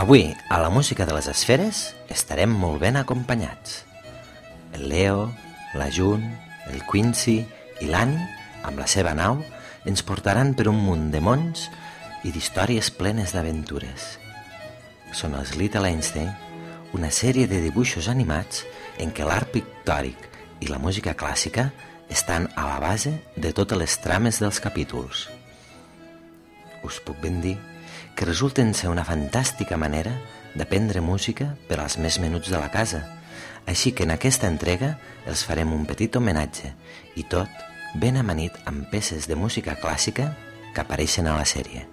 Avui, a la música de les esferes, estarem molt ben acompanyats. El Leo, la Jun, el Quincy i l'Annie, amb la seva nau, ens portaran per un munt de mons i d'històries plenes d'aventures. Són els Little Einstein, una sèrie de dibuixos animats en què l'art pictòric i la música clàssica estan a la base de totes les trames dels capítols. Us puc ben dir que resulten ser una fantàstica manera d'aprendre música per als més menuts de la casa, així que en aquesta entrega els farem un petit homenatge i tot ben amanit amb peces de música clàssica que apareixen a la sèrie.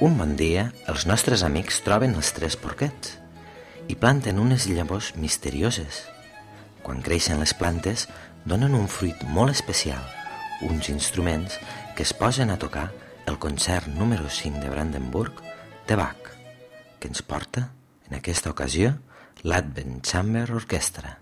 Un bon dia, els nostres amics troben els tres porquets i planten unes llavors misterioses. Quan creixen les plantes, donen un fruit molt especial, uns instruments que es posen a tocar el concert número 5 de Brandenburg de Bach, que ens porta, en aquesta ocasió, l'Advent Chamber Orchestra.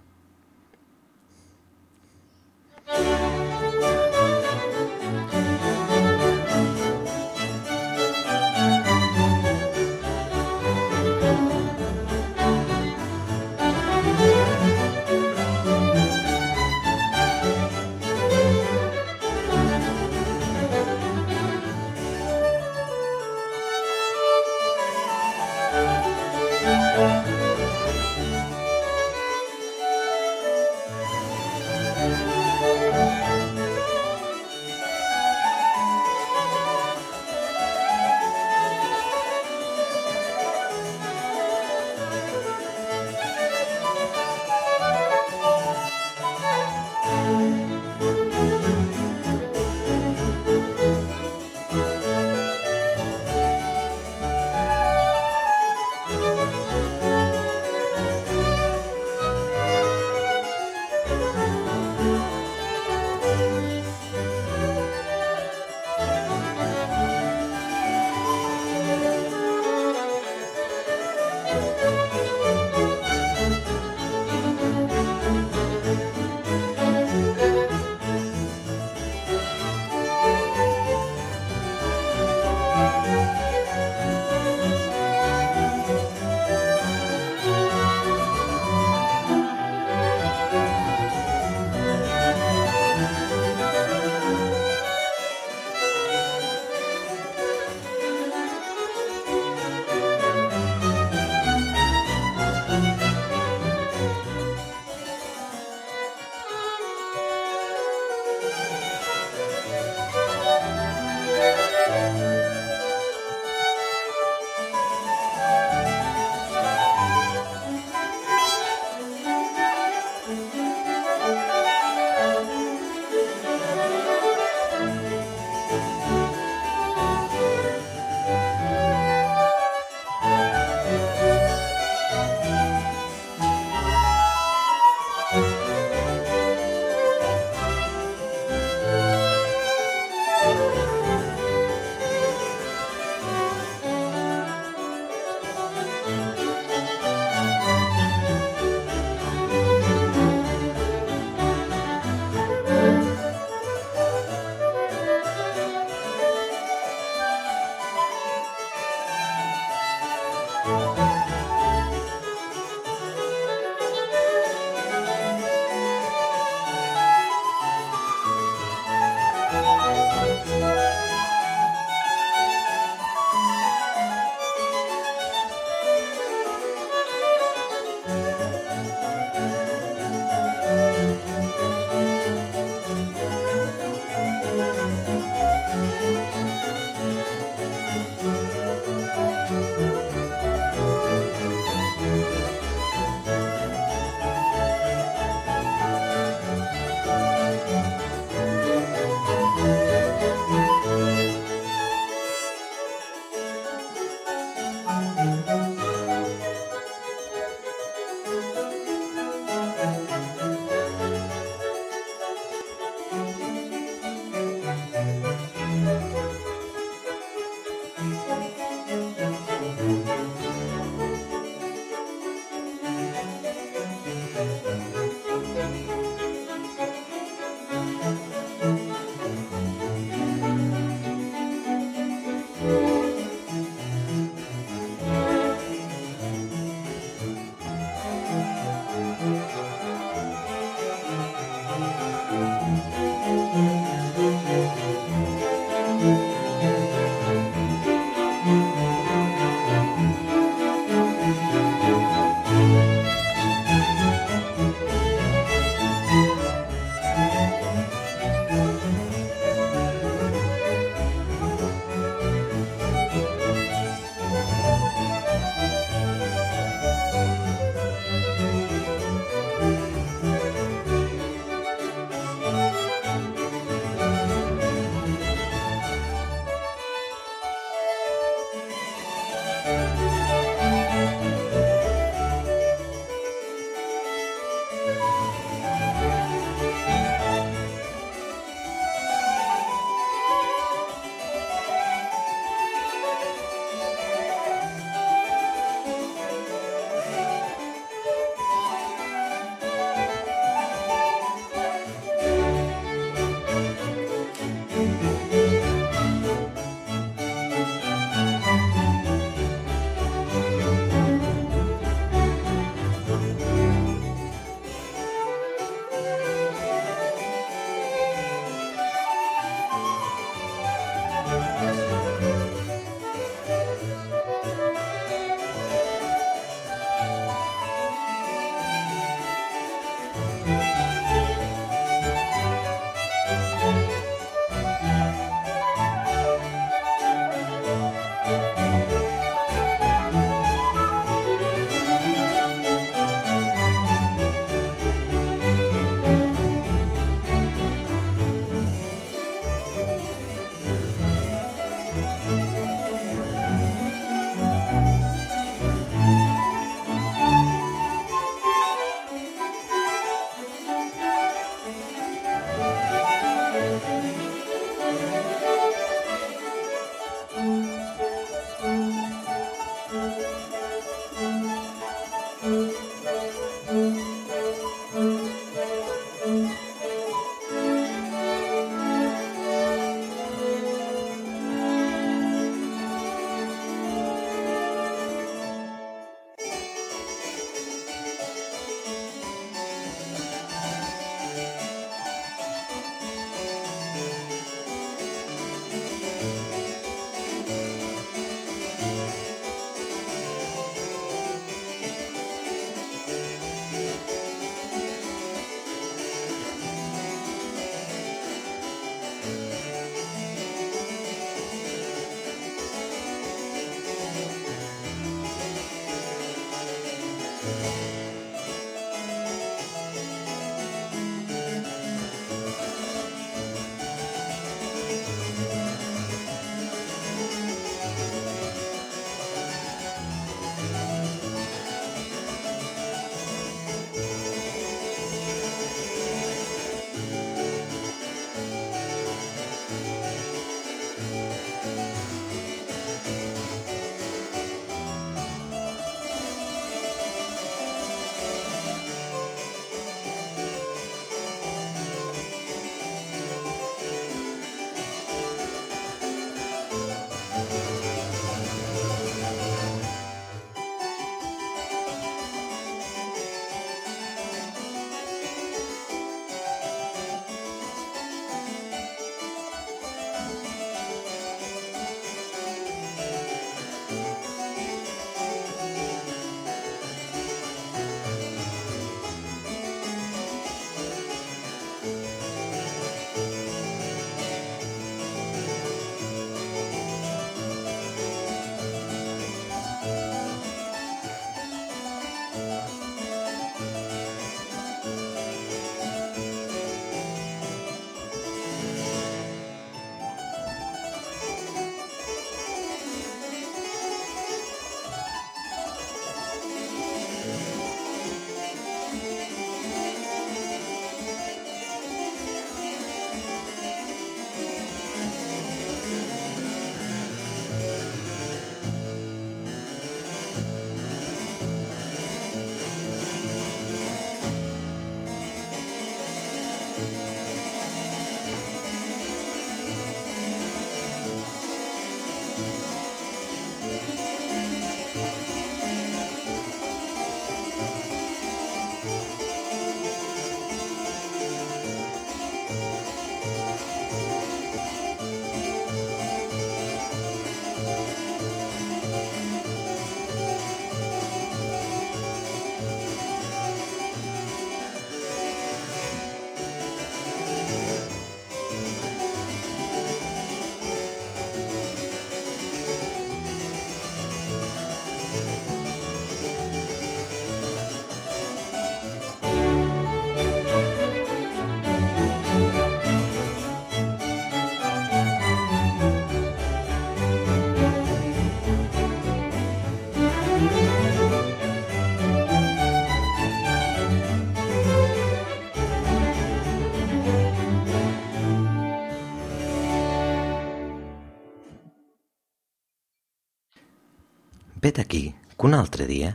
Vet aquí que un altre dia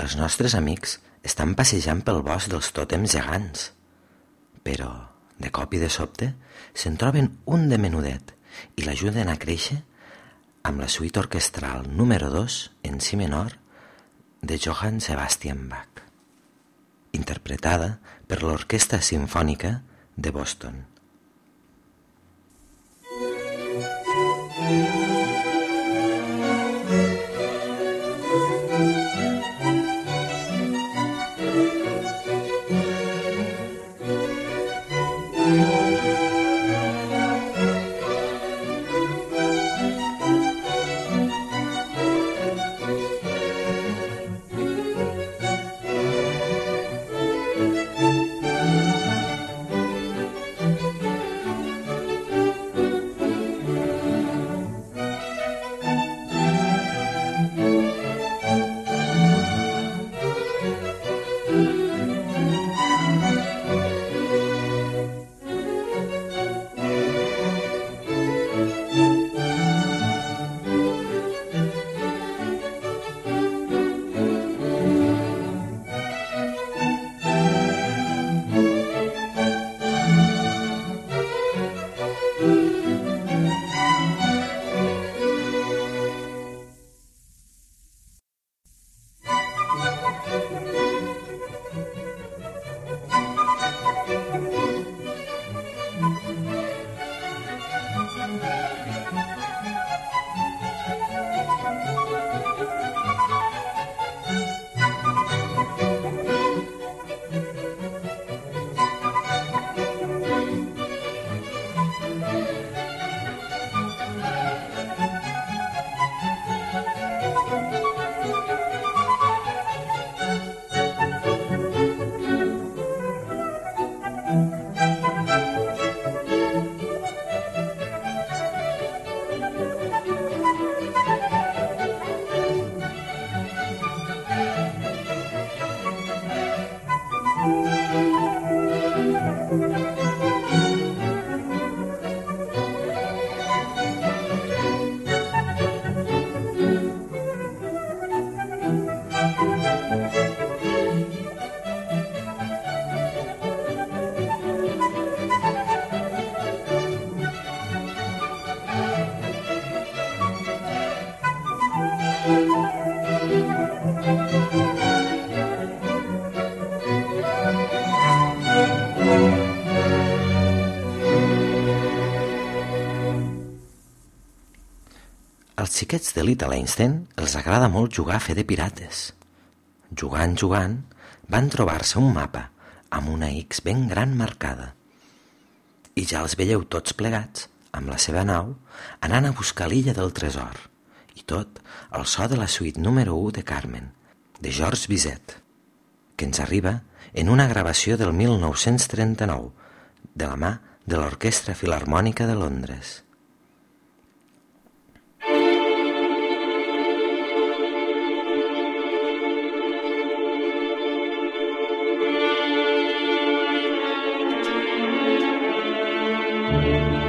els nostres amics estan passejant pel bosc dels tòtems gegants. Però, de cop i de sobte, se'n troben un de menudet i l'ajuden a créixer amb la suite orquestral número 2 en si menor de Johann Sebastian Bach, interpretada per l'Orquestra Simfònica de Boston. Thank you. Xiquets de Little Einstein els agrada molt jugar a fer de pirates. Jugant, jugant, van trobar-se un mapa amb una X ben gran marcada. I ja els veieu tots plegats, amb la seva nau, anant a buscar l'illa del tresor. I tot al so de la suite número 1 de Carmen, de Georges Bizet, que ens arriba en una gravació del 1939, de la mà de l'Orquestra Filarmònica de Londres. Música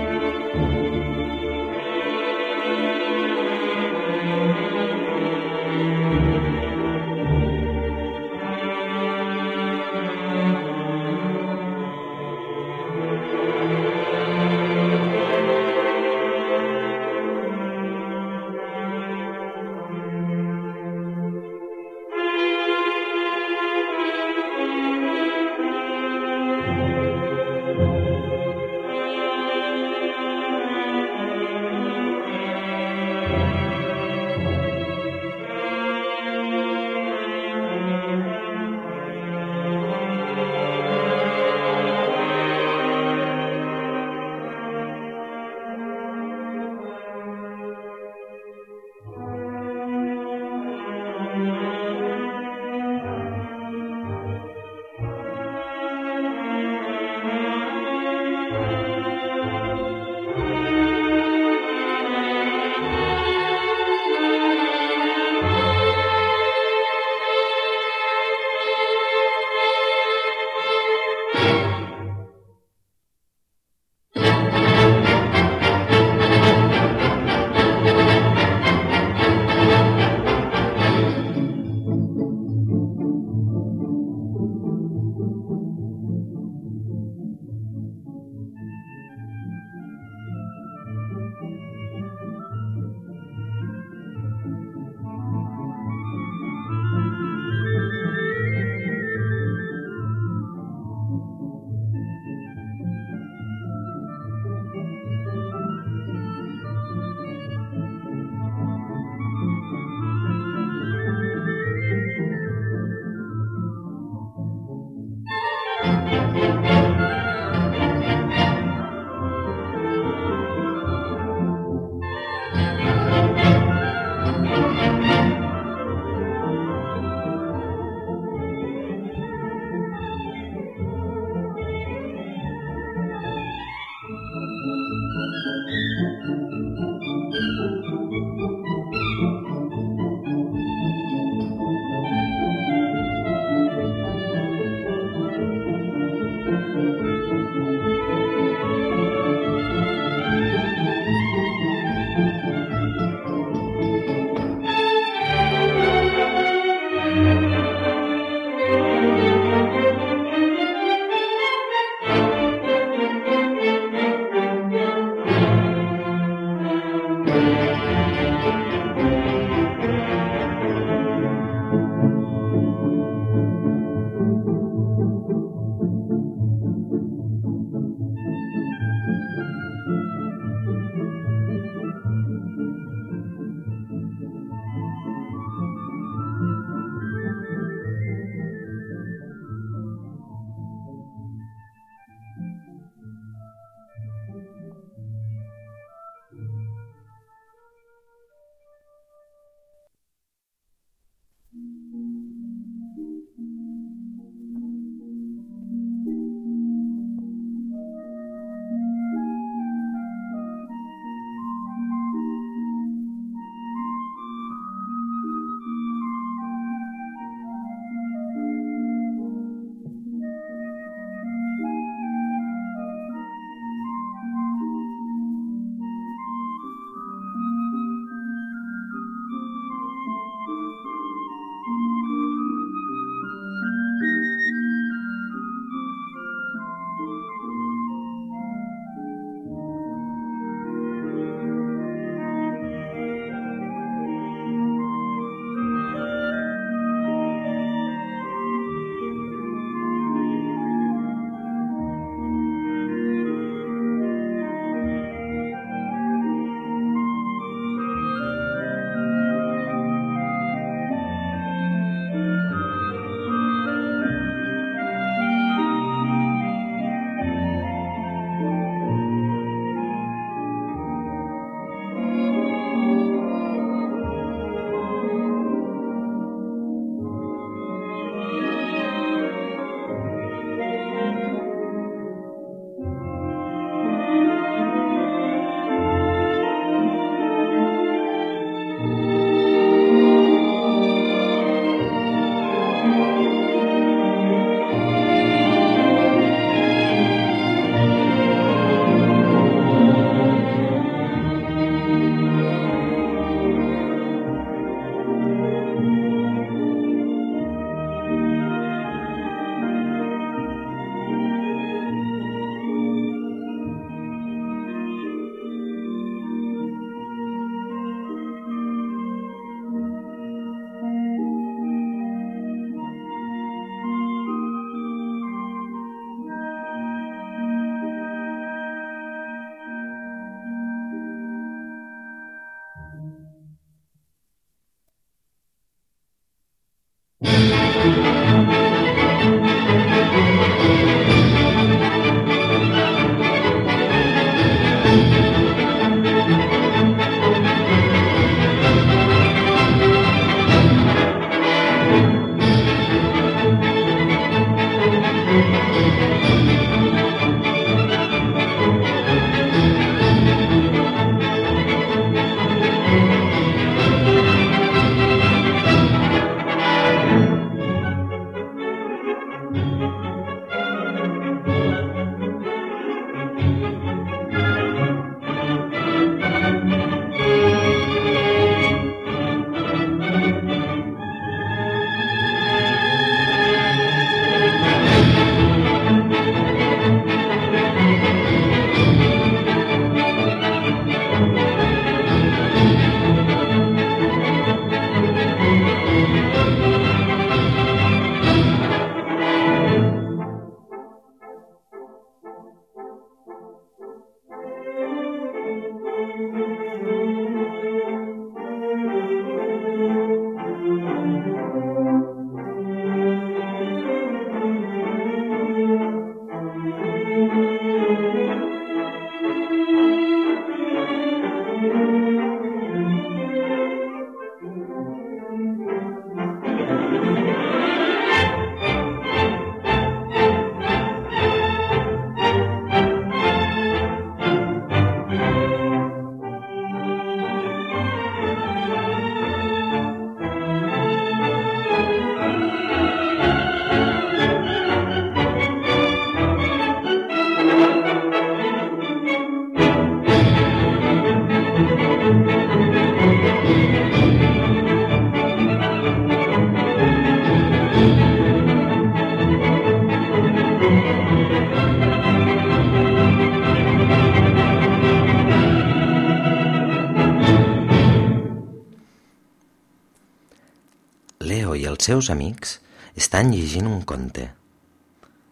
seus amics estan llegint un conte.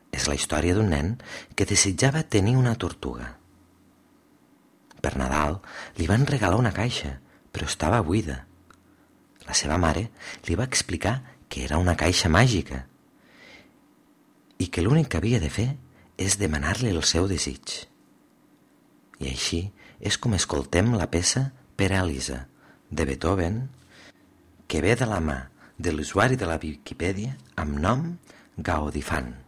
És la història d'un nen que desitjava tenir una tortuga. Per Nadal li van regalar una caixa, però estava buida. La seva mare li va explicar que era una caixa màgica i que l'únic que havia de fer és demanar-li el seu desig. I així és com escoltem la peça per Elisa, de Beethoven, que ve de la mà de l'usuari de la Viquipèdia amb nom Gaudifant.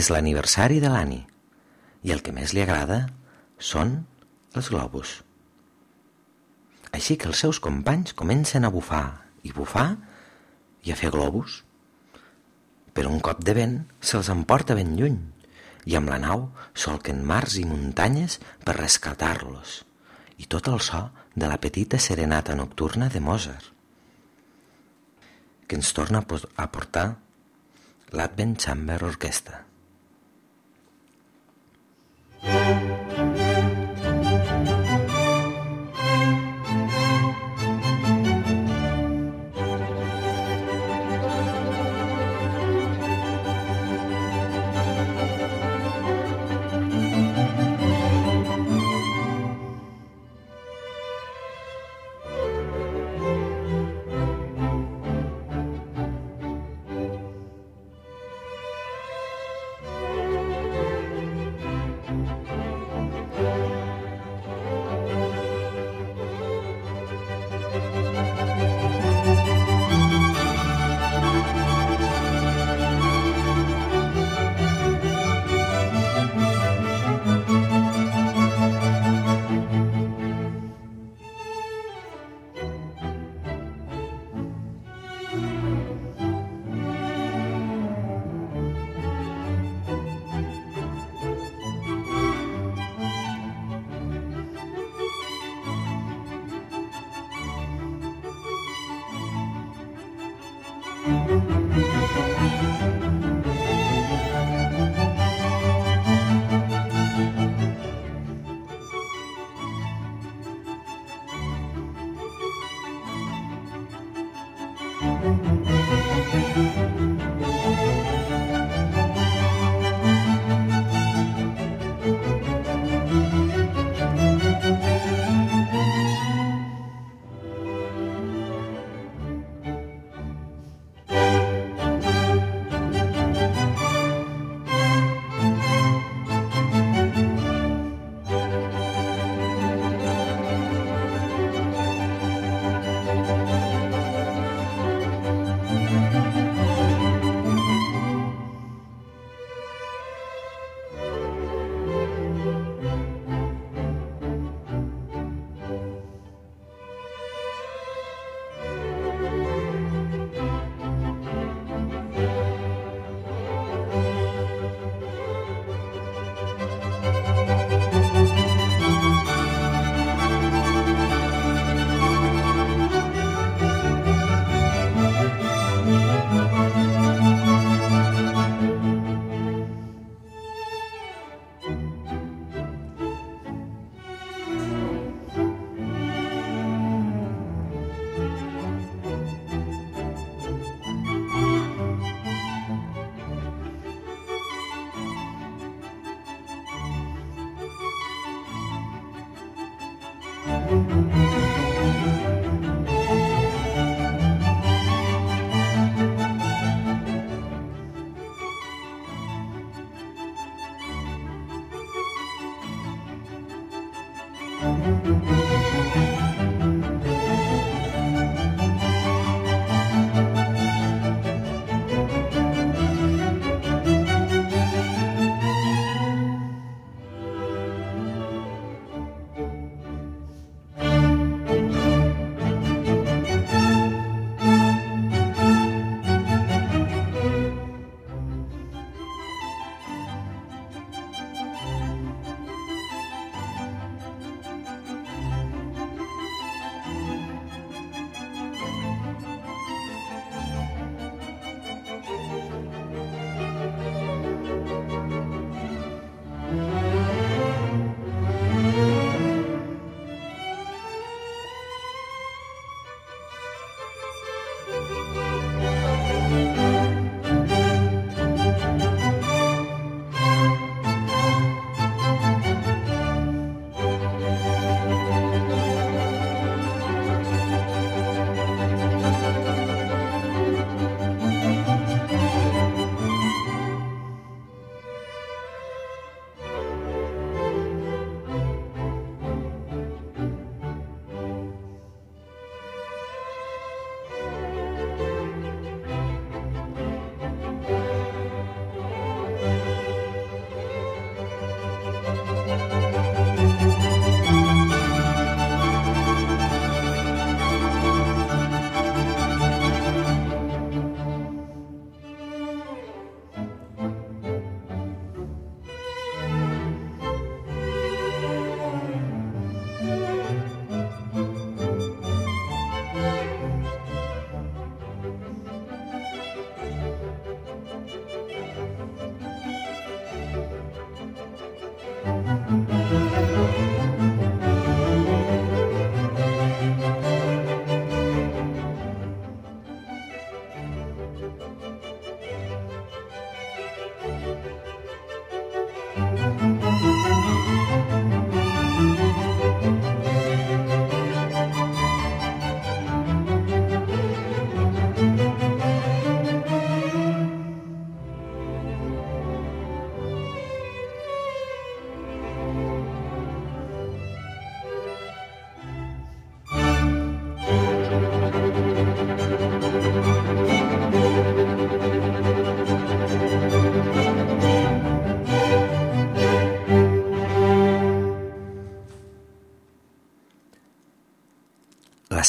És l'aniversari de l'Ani i el que més li agrada són els globus. Així que els seus companys comencen a bufar i bufar i a fer globus. Però un cop de vent se'ls emporta ben lluny i amb la nau solquen mars i muntanyes per rescatar-los i tot el so de la petita serenata nocturna de Mozart que ens torna a portar l'Advent Chamber Orchestra. La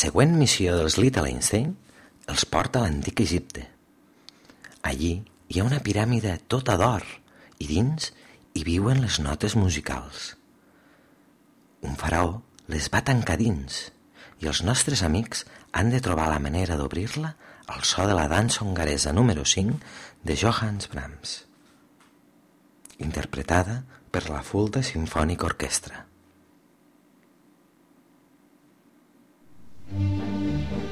següent missió dels Little Einstein els porta a l'antic Egipte. Allí hi ha una piràmide tota d'or i dins hi viuen les notes musicals. Un faraó les va tancar dins i els nostres amics han de trobar la manera d'obrir-la al so de la dansa hongaresa número 5 de Johannes Brahms, interpretada per la Fulda Symphonic Orchestra. Música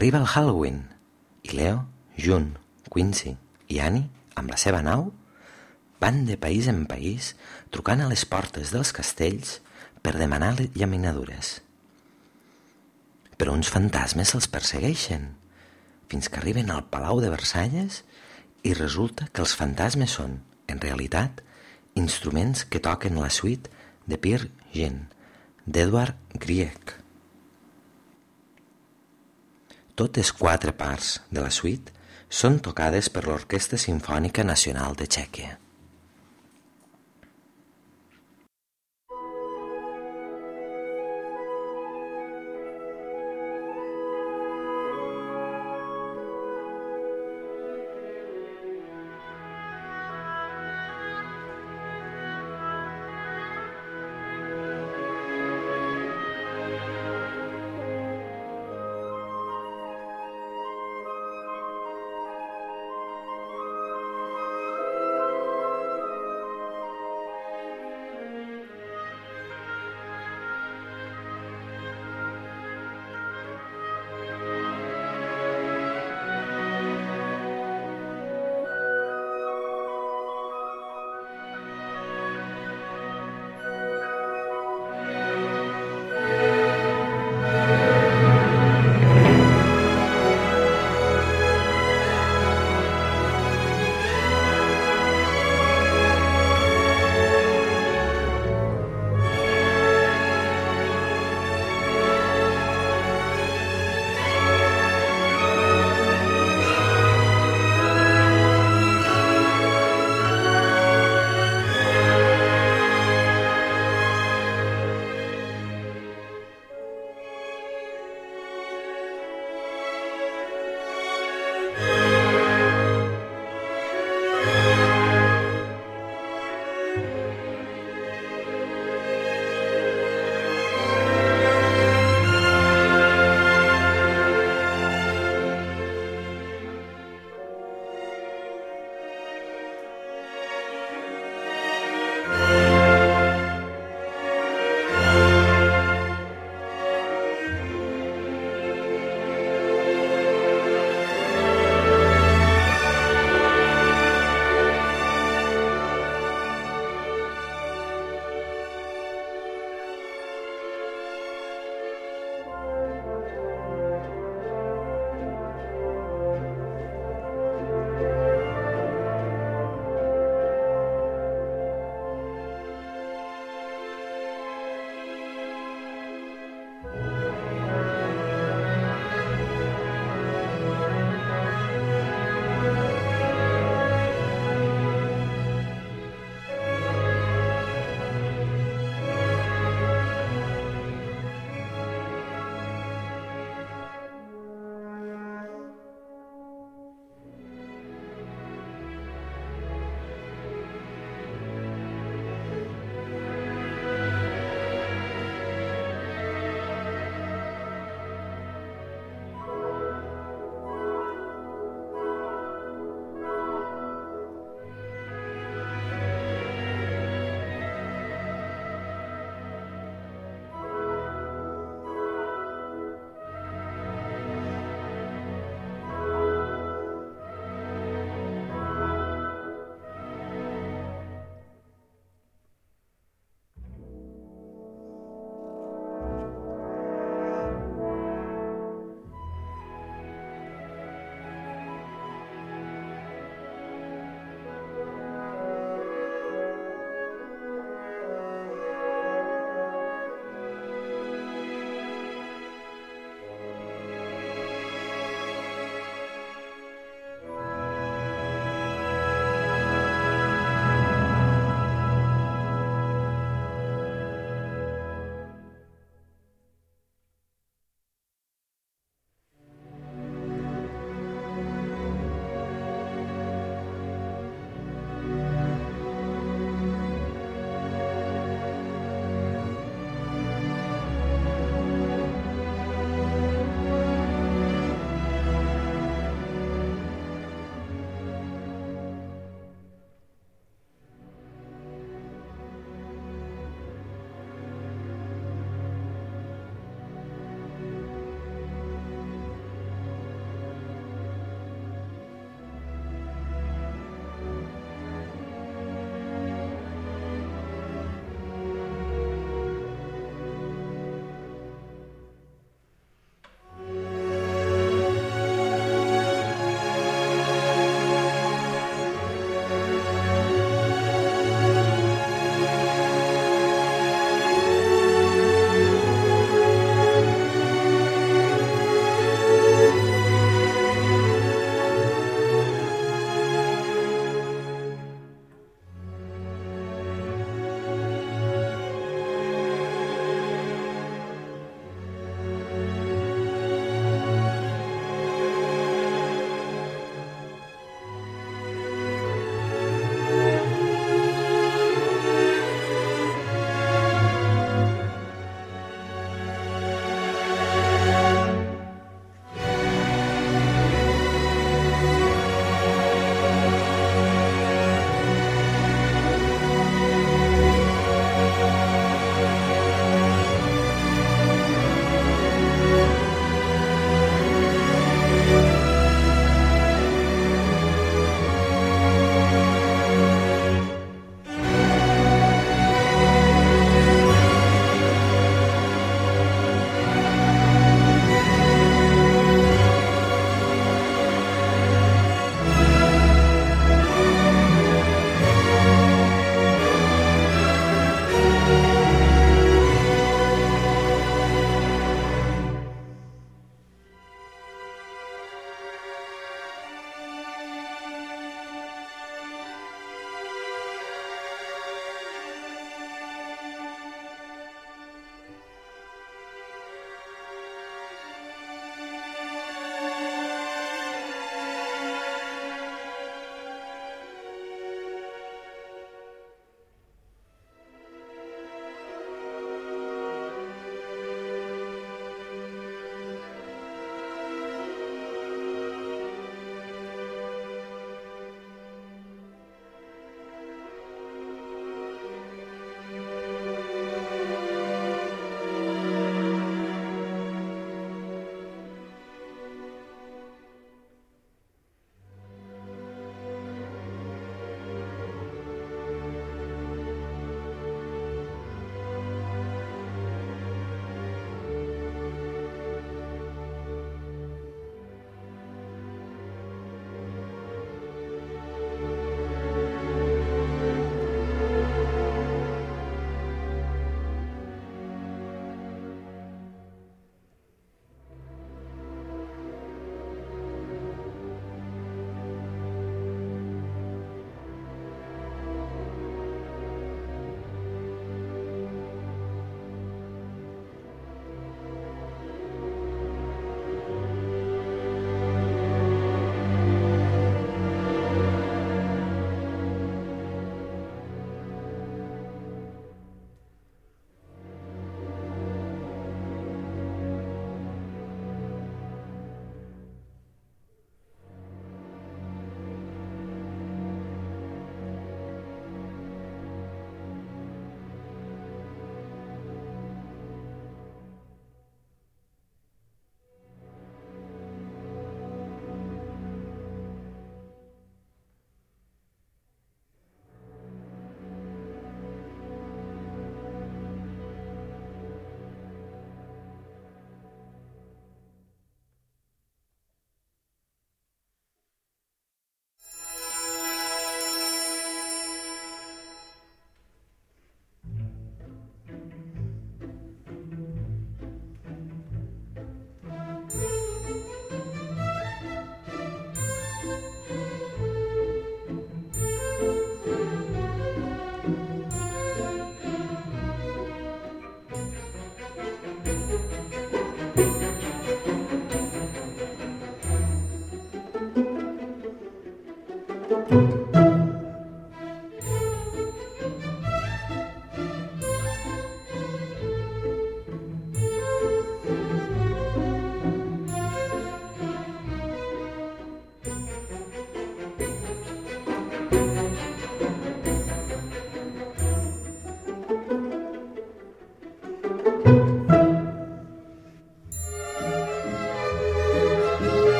Arriba el Halloween i Leo, June, Quincy i Annie, amb la seva nau, van de país en país trucant a les portes dels castells per demanar llaminadures. Però uns fantasmes els persegueixen fins que arriben al Palau de Versalles i resulta que els fantasmes són, en realitat, instruments que toquen la suite de Pierre Jean, d'Edward Grieg. Totes quatre parts de la suite són tocades per l'Orquestra Simfònica Nacional de Txèquia.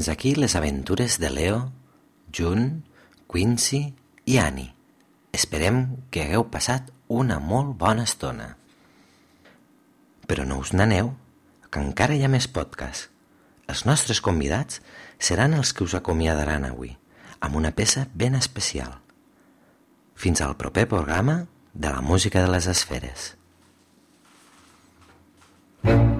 Fins aquí les aventures de Leo, June, Quincy i Annie. Esperem que hagueu passat una molt bona estona. Però no us n'aneu, que encara hi ha més podcast. Els nostres convidats seran els que us acomiadaran avui, amb una peça ben especial. Fins al proper programa de la música de les esferes. Todos a